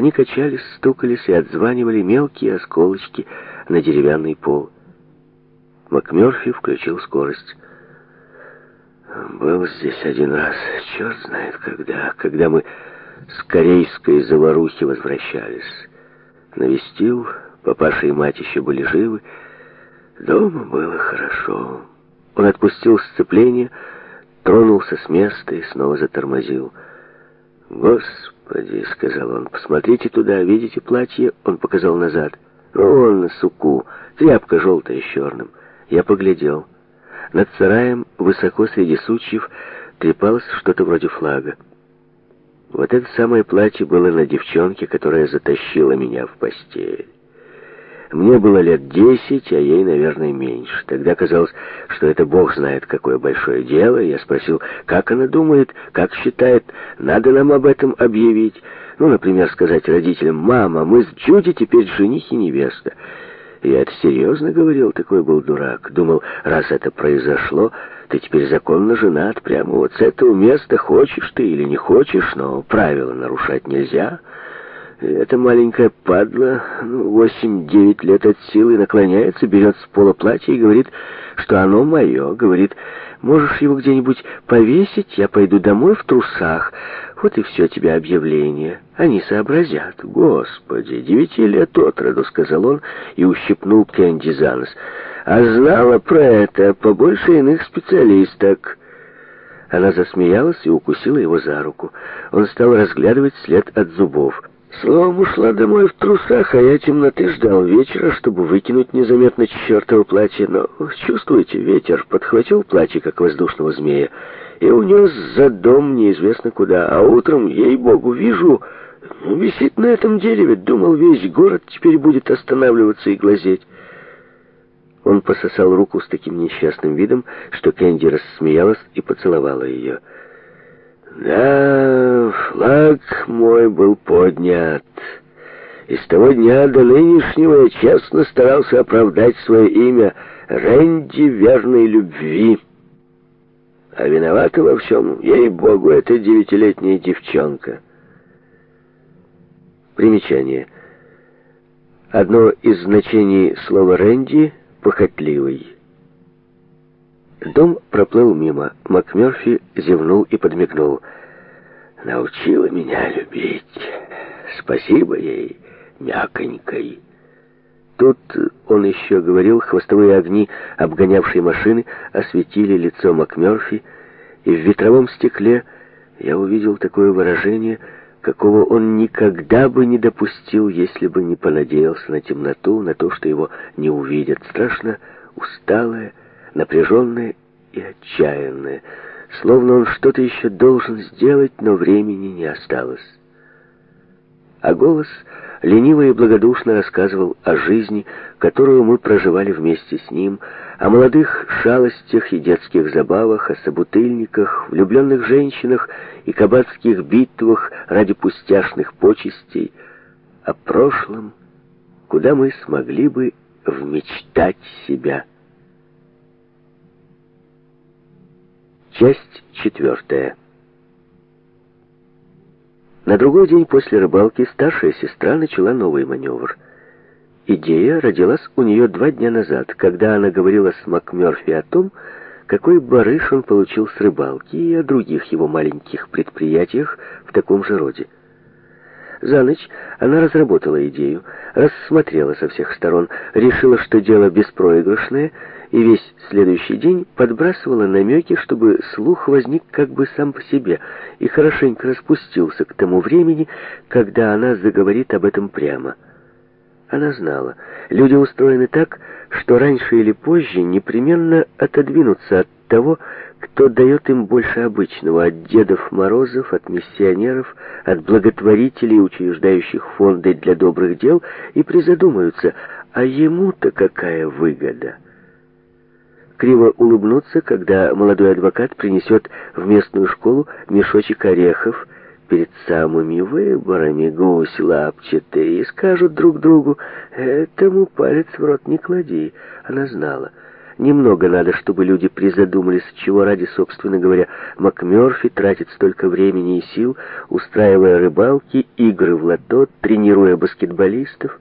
Они качались, стукались и отзванивали мелкие осколочки на деревянный пол. МакМёрфи включил скорость. «Был здесь один раз, черт знает когда, когда мы с корейской заварухи возвращались. Навестил, папаша и мать еще были живы. Дома было хорошо». Он отпустил сцепление, тронулся с места и снова затормозил. «Господи!» «Господи», — сказал он, — «посмотрите туда, видите платье?» Он показал назад. «Вон на суку, тряпка желтая с черным». Я поглядел. Над сараем, высоко среди сучьев, трепалось что-то вроде флага. Вот это самое платье было на девчонке, которая затащила меня в постель. Мне было лет десять, а ей, наверное, меньше. Тогда казалось, что это бог знает, какое большое дело. Я спросил, как она думает, как считает, надо нам об этом объявить. Ну, например, сказать родителям, «Мама, мы с Джуди теперь жених и невеста». Я это серьезно говорил, такой был дурак. Думал, раз это произошло, ты теперь законно женат, прямо вот с этого места хочешь ты или не хочешь, но правила нарушать нельзя». Эта маленькая падла, ну, восемь-девять лет от силы, наклоняется, берет с пола платье и говорит, что оно мое. Говорит, можешь его где-нибудь повесить, я пойду домой в трусах. Вот и все тебе объявление. Они сообразят. Господи, девяти лет от роду, сказал он и ущипнул Кэнди за нос. А знала про это побольше иных специалисток. Она засмеялась и укусила его за руку. Он стал разглядывать след от зубов. Словом, ушла домой в трусах, а я темноты ждал вечера, чтобы выкинуть незаметно чертово платье, но, чувствуете, ветер подхватил платье, как воздушного змея, и унес за дом неизвестно куда, а утром, ей-богу, вижу, ну, висит на этом дереве, думал, весь город теперь будет останавливаться и глазеть. Он пососал руку с таким несчастным видом, что Кэнди рассмеялась и поцеловала ее. «Да, флаг мой был дня. И с того дня до нынешнего я честно старался оправдать свое имя Рэнди верной любви. А виновата во всем, ей-богу, эта девятилетняя девчонка. Примечание. Одно из значений слова «Рэнди» — «похотливый». Дом проплыл мимо. МакМёрфи зевнул и подмигнул. «Научила меня любить». Спасибо ей, мяконькой. Тут он еще говорил, хвостовые огни, обгонявшие машины, осветили лицо МакМёрфи, и в ветровом стекле я увидел такое выражение, какого он никогда бы не допустил, если бы не понадеялся на темноту, на то, что его не увидят. Страшно усталое, напряженное и отчаянное, словно он что-то еще должен сделать, но времени не осталось а голос лениво и благодушно рассказывал о жизни, которую мы проживали вместе с ним, о молодых шалостях и детских забавах, о собутыльниках, влюбленных женщинах и кабацких битвах ради пустяшных почестей, о прошлом, куда мы смогли бы вмечтать себя. Часть четвертая. На другой день после рыбалки старшая сестра начала новый маневр. Идея родилась у нее два дня назад, когда она говорила с МакМёрфи о том, какой барыш он получил с рыбалки и о других его маленьких предприятиях в таком же роде. За ночь она разработала идею, рассмотрела со всех сторон, решила, что дело беспроигрышное — и весь следующий день подбрасывала намеки, чтобы слух возник как бы сам по себе и хорошенько распустился к тому времени, когда она заговорит об этом прямо. Она знала, люди устроены так, что раньше или позже непременно отодвинутся от того, кто дает им больше обычного, от Дедов Морозов, от миссионеров, от благотворителей, учреждающих фонды для добрых дел, и призадумаются, а ему-то какая выгода – криво улыбнуться, когда молодой адвокат принесет в местную школу мешочек орехов перед самыми выборами, гусь лапчатые, и скажут друг другу, «Этому палец в рот не клади». Она знала. Немного надо, чтобы люди призадумались, чего ради, собственно говоря, МакМёрфи тратит столько времени и сил, устраивая рыбалки, игры в лото, тренируя баскетболистов.